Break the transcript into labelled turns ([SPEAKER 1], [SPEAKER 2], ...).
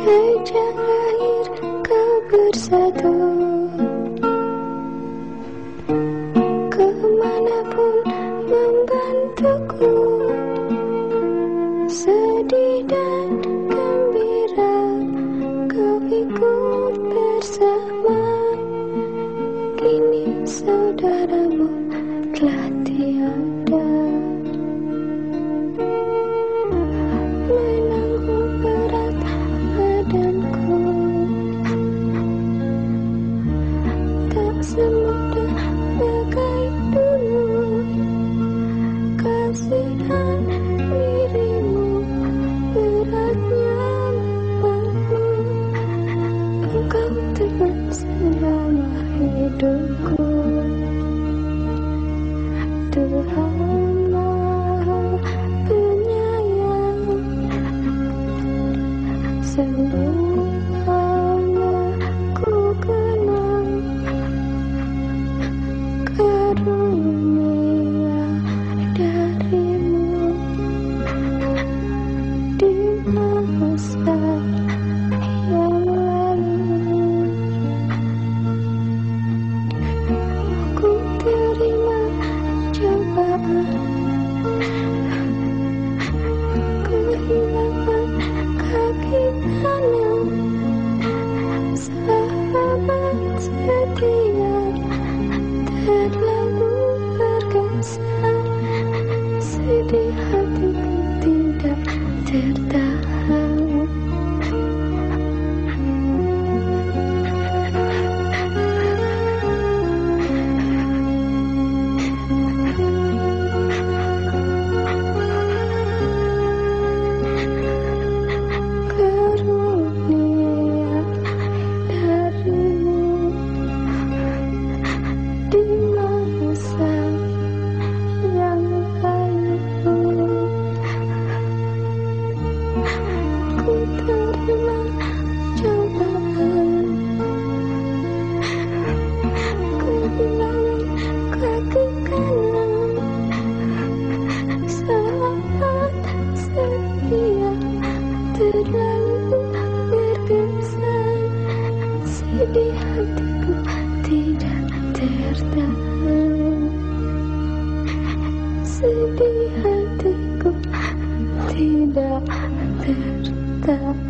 [SPEAKER 1] sejak lahir kau bersatu. Ke mana pun membantuku Sedih dan dengan selama hidupku Tuhan Maha Penyayang Semua di hatiku tidak tertahan. Sedih hatiku tidak tertahan.